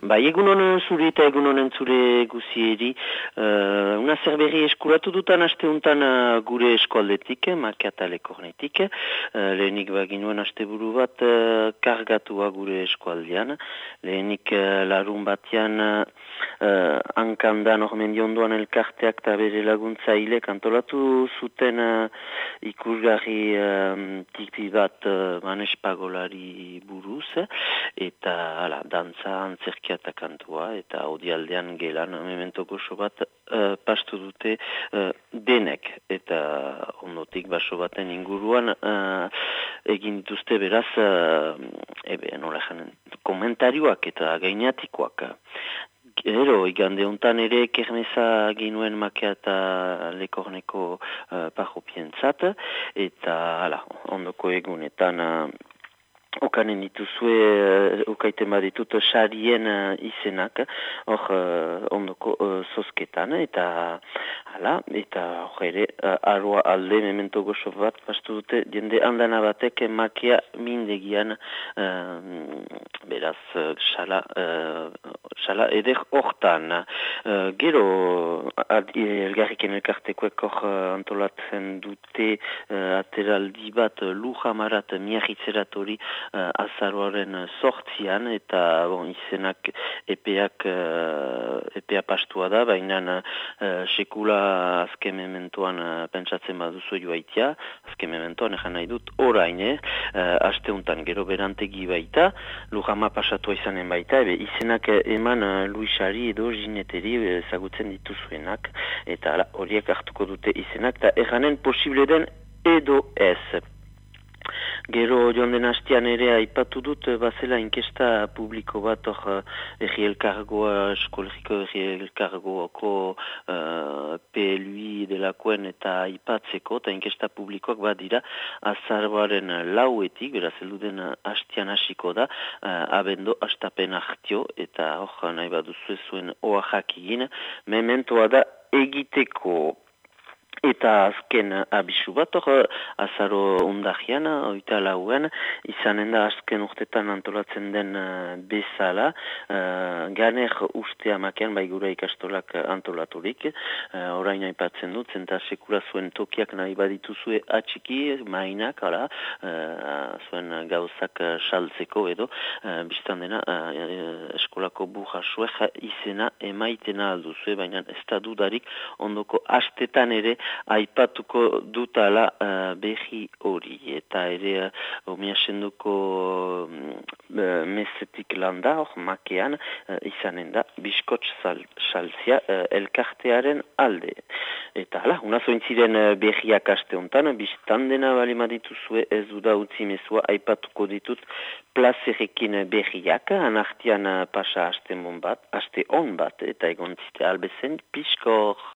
Ba, egun honen zuri eta egun honen zure guzieri, uh, una zerberri eskuratu dutan aste untan uh, gure eskualdetik, makiataleko hornetik, uh, lehenik baginuen aste buru bat uh, kargatua gure eskualdean, lehenik uh, larun batean uh, hankandan hormendi ondoan elkarteak eta bere laguntza hile kantolatu zuten uh, ikusgarri uh, tipi bat uh, manespagolari buruz, eta ala, dantza antzerki eta kantua eta odialdean gelan mementoko so bat uh, pastu dute uh, denek eta ondotik baso baten inguruan uh, egin dituzte beraz uh, ebe nola janen komentarioak eta gainatikoak Ero, igande hontan ere kermeza ginuen makea eta lekorneko uh, parropientzat, eta ala, ondoko egunetan Okanen dituzue, uh, ukaiten baditut, sarien uh, izenak, hor uh, ondoko uh, zosketan, eta hala, eta hor ere, arroa alde memento gozo bat, pastu dute, jende handana batek makia mindegian, uh, beraz, uh, sala, uh, sala eder hortan. Uh, gero, elgarriken elkartekoek hor antolatzen dute, uh, ateraldi bat, lujamarat, miahitzeratori, uh, azaroaren sortzian eta bon, izenak epeak uh, epea pastua da, baina uh, sekula azken mementoan uh, pentsatzen baduzu joaitia, azken mementoan egan nahi dut orain, eh? uh, asteuntan gero berantegi baita, lujama pasatua izanen baita, ebe izenak eman uh, luisari edo jineteri ezagutzen dituzuenak, eta horiek hartuko dute izenak, eta eganen posible den edo ez. Gero joan den hastian ere aipatu dut, eh, bazela inkesta publiko bat hor eh, egi elkargoa, eskolegiko egi elkargoako uh, PLUI delakoen eta aipatzeko, eta inkesta publikoak bat dira azarbaren lauetik, beraz elduden hastian hasiko da, uh, abendo hastapen hartio, eta hor nahi bat duzu zuen oaxak egin, mementoa da egiteko Eta azken abisu bat, hor, azaro undahian, oita lauen, izanen da azken urtetan antolatzen den uh, bezala, uh, ganer ustea makean, bai gura ikastolak antolaturik, uh, orain aipatzen dut, zenta sekura zuen tokiak nahi baditu zue atxiki, mainak, ala, uh, zuen gauzak saltzeko edo, uh, biztan dena, uh, eskolako buja sueja izena emaitena alduzue, baina ez da dudarik ondoko astetan ere, aipatuko dutala uh, behi hori. Eta ere uh, omiasenduko uh, mesetik landa hor makean uh, izanen da biskots salzia uh, elkartearen alde. Eta hala, unazo intziren uh, behiak aste honetan biztan dena bali madituzue ez duda utzi mezua aipatuko ditut plazerekin behiak. Anartian uh, pasa aste bat, aste on bat eta egon zite albezen piskor